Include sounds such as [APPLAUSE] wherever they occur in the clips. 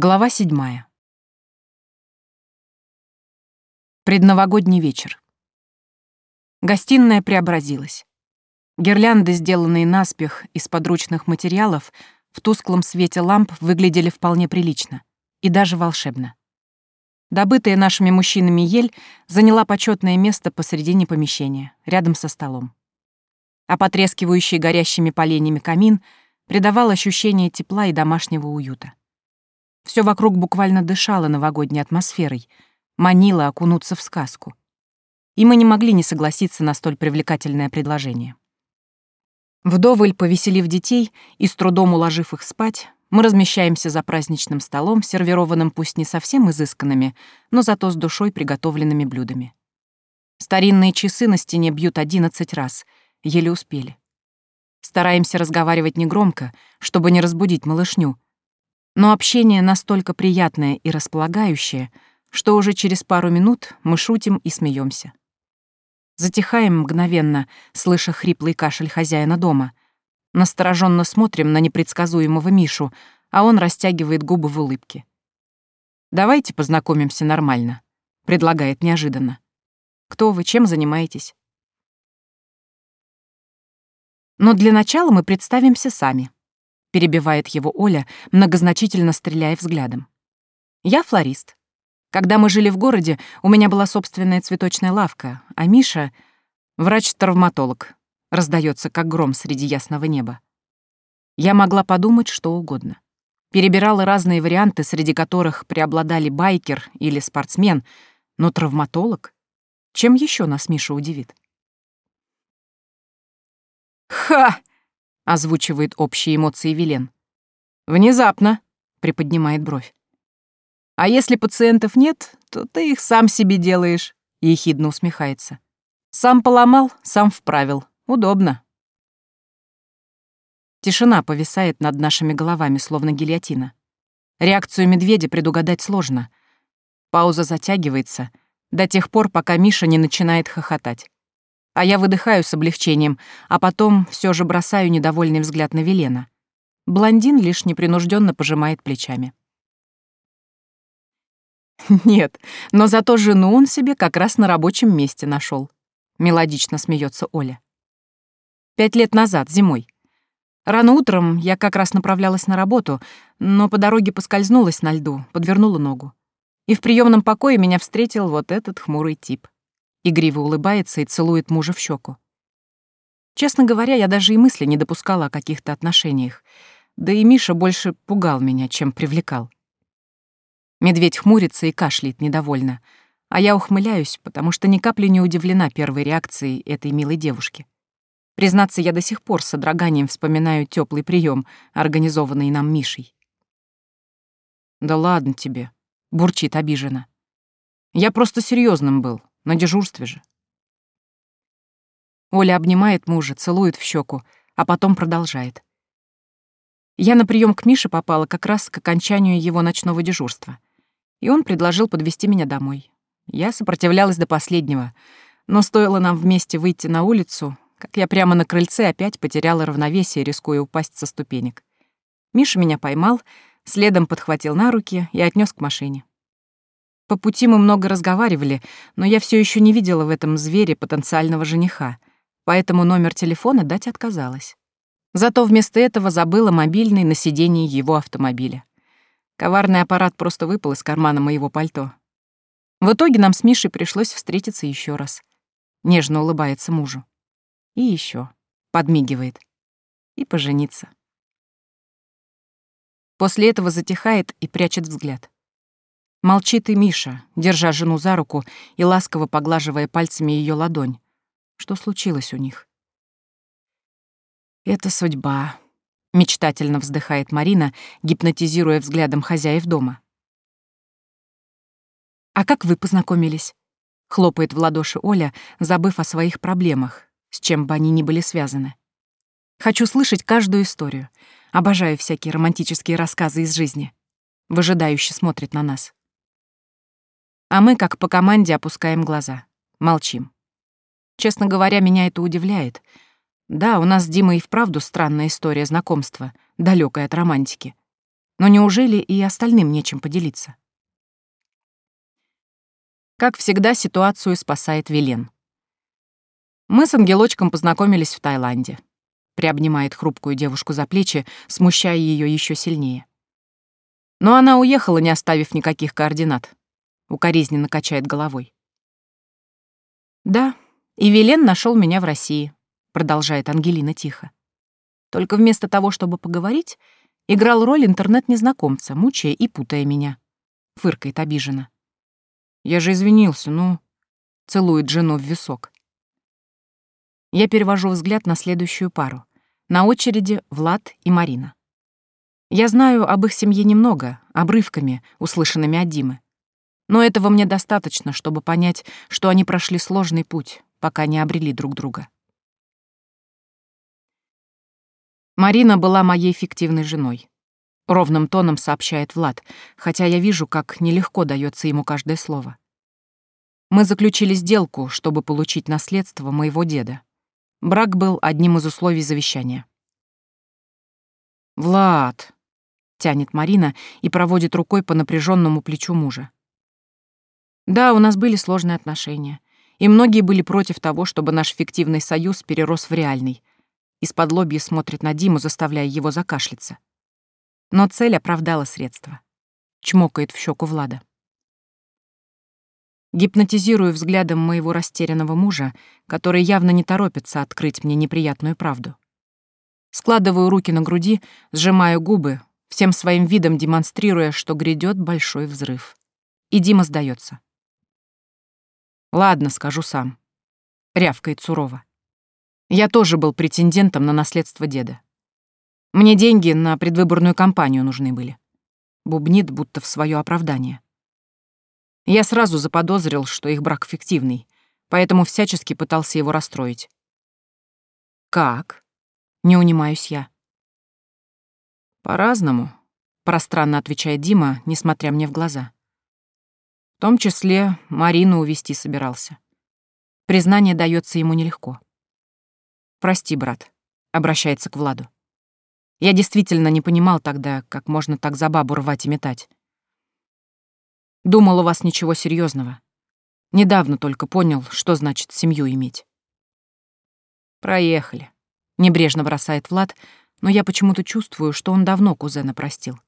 Глава седьмая. Предновогодний вечер. Гостиная преобразилась. Гирлянды, сделанные наспех из подручных материалов, в тусклом свете ламп выглядели вполне прилично и даже волшебно. Добытая нашими мужчинами ель заняла почетное место посредине помещения, рядом со столом. А потрескивающий горящими поленьями камин придавал ощущение тепла и домашнего уюта. Все вокруг буквально дышало новогодней атмосферой, манило окунуться в сказку. И мы не могли не согласиться на столь привлекательное предложение. Вдоволь повеселив детей и с трудом уложив их спать, мы размещаемся за праздничным столом, сервированным пусть не совсем изысканными, но зато с душой приготовленными блюдами. Старинные часы на стене бьют одиннадцать раз, еле успели. Стараемся разговаривать негромко, чтобы не разбудить малышню, но общение настолько приятное и располагающее, что уже через пару минут мы шутим и смеемся. Затихаем мгновенно, слыша хриплый кашель хозяина дома. Настороженно смотрим на непредсказуемого Мишу, а он растягивает губы в улыбке. «Давайте познакомимся нормально», — предлагает неожиданно. «Кто вы, чем занимаетесь?» Но для начала мы представимся сами. — перебивает его Оля, многозначительно стреляя взглядом. «Я флорист. Когда мы жили в городе, у меня была собственная цветочная лавка, а Миша — врач-травматолог, раздается как гром среди ясного неба. Я могла подумать что угодно. Перебирала разные варианты, среди которых преобладали байкер или спортсмен, но травматолог? Чем еще нас Миша удивит? «Ха!» Озвучивает общие эмоции Вилен. Внезапно, приподнимает бровь. А если пациентов нет, то ты их сам себе делаешь, ехидно усмехается. Сам поломал, сам вправил. Удобно. Тишина повисает над нашими головами, словно гильотина. Реакцию медведя предугадать сложно. Пауза затягивается до тех пор, пока Миша не начинает хохотать а я выдыхаю с облегчением, а потом все же бросаю недовольный взгляд на Велена. Блондин лишь непринужденно пожимает плечами. Нет, но зато жену он себе как раз на рабочем месте нашел. Мелодично смеется Оля. Пять лет назад, зимой. Рано утром я как раз направлялась на работу, но по дороге поскользнулась на льду, подвернула ногу. И в приемном покое меня встретил вот этот хмурый тип. Игриво улыбается и целует мужа в щеку. Честно говоря, я даже и мысли не допускала о каких-то отношениях. Да и Миша больше пугал меня, чем привлекал. Медведь хмурится и кашляет недовольно, а я ухмыляюсь, потому что ни капли не удивлена первой реакцией этой милой девушки. Признаться, я до сих пор с содроганием вспоминаю теплый прием, организованный нам Мишей. «Да ладно тебе», — бурчит обиженно. «Я просто серьезным был, на дежурстве же. Оля обнимает мужа, целует в щеку, а потом продолжает. Я на прием к Мише попала как раз к окончанию его ночного дежурства. И он предложил подвести меня домой. Я сопротивлялась до последнего, но стоило нам вместе выйти на улицу, как я прямо на крыльце опять потеряла равновесие, рискуя упасть со ступенек. Миша меня поймал, следом подхватил на руки и отнес к машине. По пути мы много разговаривали, но я все еще не видела в этом звере потенциального жениха, поэтому номер телефона дать отказалась. Зато вместо этого забыла мобильный на сидении его автомобиля. Коварный аппарат просто выпал из кармана моего пальто. В итоге нам с Мишей пришлось встретиться еще раз. Нежно улыбается мужу. И еще подмигивает. И пожениться. После этого затихает и прячет взгляд. Молчит и Миша, держа жену за руку и ласково поглаживая пальцами ее ладонь. Что случилось у них? «Это судьба», — мечтательно вздыхает Марина, гипнотизируя взглядом хозяев дома. «А как вы познакомились?» — хлопает в ладоши Оля, забыв о своих проблемах, с чем бы они ни были связаны. «Хочу слышать каждую историю. Обожаю всякие романтические рассказы из жизни». Выжидающе смотрит на нас. А мы, как по команде, опускаем глаза. Молчим. Честно говоря, меня это удивляет. Да, у нас с Димой и вправду странная история знакомства, далекая от романтики. Но неужели и остальным нечем поделиться? Как всегда, ситуацию спасает Велен. Мы с ангелочком познакомились в Таиланде. Приобнимает хрупкую девушку за плечи, смущая ее еще сильнее. Но она уехала, не оставив никаких координат. Укоризненно качает головой. Да, и Велен нашел меня в России, продолжает Ангелина тихо. Только вместо того, чтобы поговорить, играл роль интернет-незнакомца, мучая и путая меня. Фыркает обиженно. Я же извинился, ну... Целует жену в висок. Я перевожу взгляд на следующую пару. На очереди Влад и Марина. Я знаю об их семье немного, обрывками, услышанными от Димы. Но этого мне достаточно, чтобы понять, что они прошли сложный путь, пока не обрели друг друга. Марина была моей фиктивной женой. Ровным тоном сообщает Влад, хотя я вижу, как нелегко дается ему каждое слово. Мы заключили сделку, чтобы получить наследство моего деда. Брак был одним из условий завещания. «Влад», — тянет Марина и проводит рукой по напряженному плечу мужа. «Да, у нас были сложные отношения, и многие были против того, чтобы наш фиктивный союз перерос в реальный. Из-под лобья смотрит на Диму, заставляя его закашляться. Но цель оправдала средства. Чмокает в щеку Влада. Гипнотизирую взглядом моего растерянного мужа, который явно не торопится открыть мне неприятную правду. Складываю руки на груди, сжимаю губы, всем своим видом демонстрируя, что грядет большой взрыв. И Дима сдается. «Ладно, скажу сам», — рявкает сурово. «Я тоже был претендентом на наследство деда. Мне деньги на предвыборную кампанию нужны были». Бубнит, будто в свое оправдание. Я сразу заподозрил, что их брак фиктивный, поэтому всячески пытался его расстроить. «Как?» — не унимаюсь я. «По-разному», — пространно отвечает Дима, несмотря мне в глаза. Том числе Марину увести собирался. Признание дается ему нелегко. «Прости, брат», — обращается к Владу. Я действительно не понимал тогда, как можно так за бабу рвать и метать. Думал, у вас ничего серьезного. Недавно только понял, что значит семью иметь. Проехали. Небрежно бросает Влад, но я почему-то чувствую, что он давно кузена простил.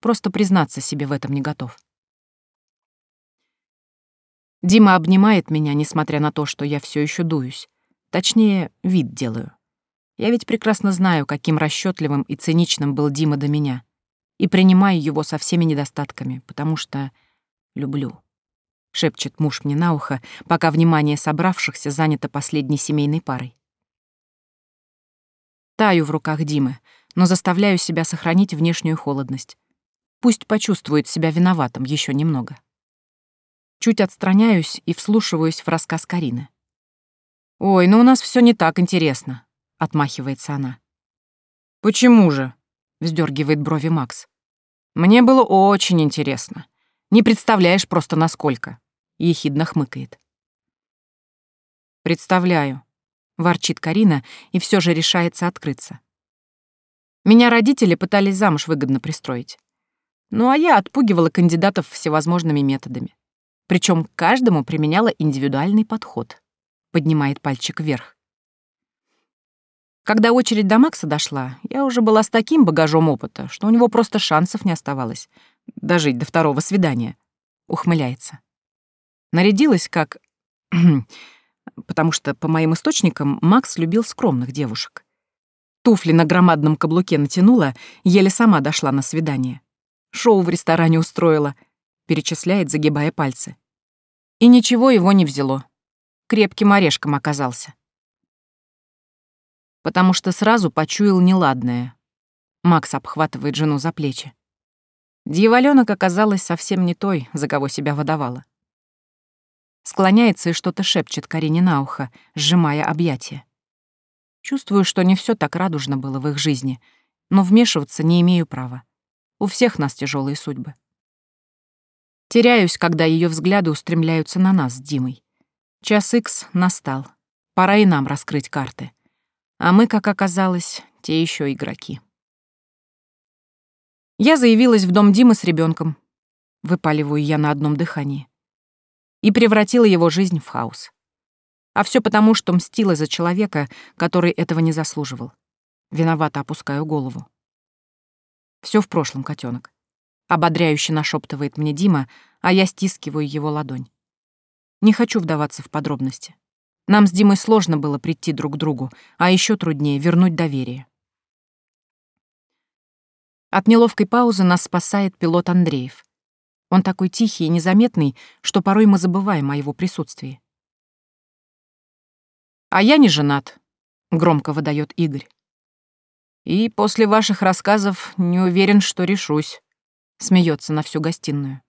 Просто признаться себе в этом не готов. Дима обнимает меня, несмотря на то, что я все еще дуюсь. Точнее, вид делаю. Я ведь прекрасно знаю, каким расчетливым и циничным был Дима до меня, и принимаю его со всеми недостатками, потому что люблю», — шепчет муж мне на ухо, пока внимание собравшихся занято последней семейной парой. Таю в руках Димы, но заставляю себя сохранить внешнюю холодность. Пусть почувствует себя виноватым еще немного. Чуть отстраняюсь и вслушиваюсь в рассказ Карины. «Ой, ну у нас все не так интересно», — отмахивается она. «Почему же?» — вздергивает брови Макс. «Мне было очень интересно. Не представляешь просто насколько», — ехидно хмыкает. «Представляю», — ворчит Карина и все же решается открыться. «Меня родители пытались замуж выгодно пристроить. Ну а я отпугивала кандидатов всевозможными методами. Причем каждому применяла индивидуальный подход», — поднимает пальчик вверх. Когда очередь до Макса дошла, я уже была с таким багажом опыта, что у него просто шансов не оставалось — дожить до второго свидания. Ухмыляется. Нарядилась как... [CLEARS THROAT] Потому что, по моим источникам, Макс любил скромных девушек. Туфли на громадном каблуке натянула, еле сама дошла на свидание. Шоу в ресторане устроила, перечисляет, загибая пальцы. И ничего его не взяло. Крепким орешком оказался. Потому что сразу почуял неладное. Макс обхватывает жену за плечи. Дьяволёнок оказалась совсем не той, за кого себя выдавала. Склоняется и что-то шепчет Карине на ухо, сжимая объятия. Чувствую, что не все так радужно было в их жизни, но вмешиваться не имею права. У всех нас тяжелые судьбы. Теряюсь, когда ее взгляды устремляются на нас с Димой. Час икс настал. Пора и нам раскрыть карты. А мы, как оказалось, те еще игроки. Я заявилась в дом Димы с ребенком, выпаливаю я на одном дыхании, и превратила его жизнь в хаос. А все потому, что мстила за человека, который этого не заслуживал. Виновато опускаю голову. Все в прошлом, котенок. Ободряюще нашептывает мне Дима, а я стискиваю его ладонь. Не хочу вдаваться в подробности. Нам с Димой сложно было прийти друг к другу, а еще труднее вернуть доверие. От неловкой паузы нас спасает пилот Андреев. Он такой тихий и незаметный, что порой мы забываем о его присутствии. «А я не женат», — громко выдает Игорь. «И после ваших рассказов не уверен, что решусь», — смеется на всю гостиную.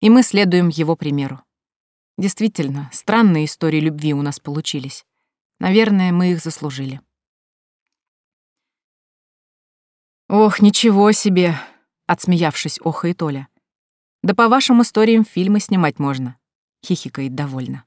И мы следуем его примеру. Действительно, странные истории любви у нас получились. Наверное, мы их заслужили. «Ох, ничего себе!» — отсмеявшись, охает Оля. «Да по вашим историям фильмы снимать можно», — хихикает довольно.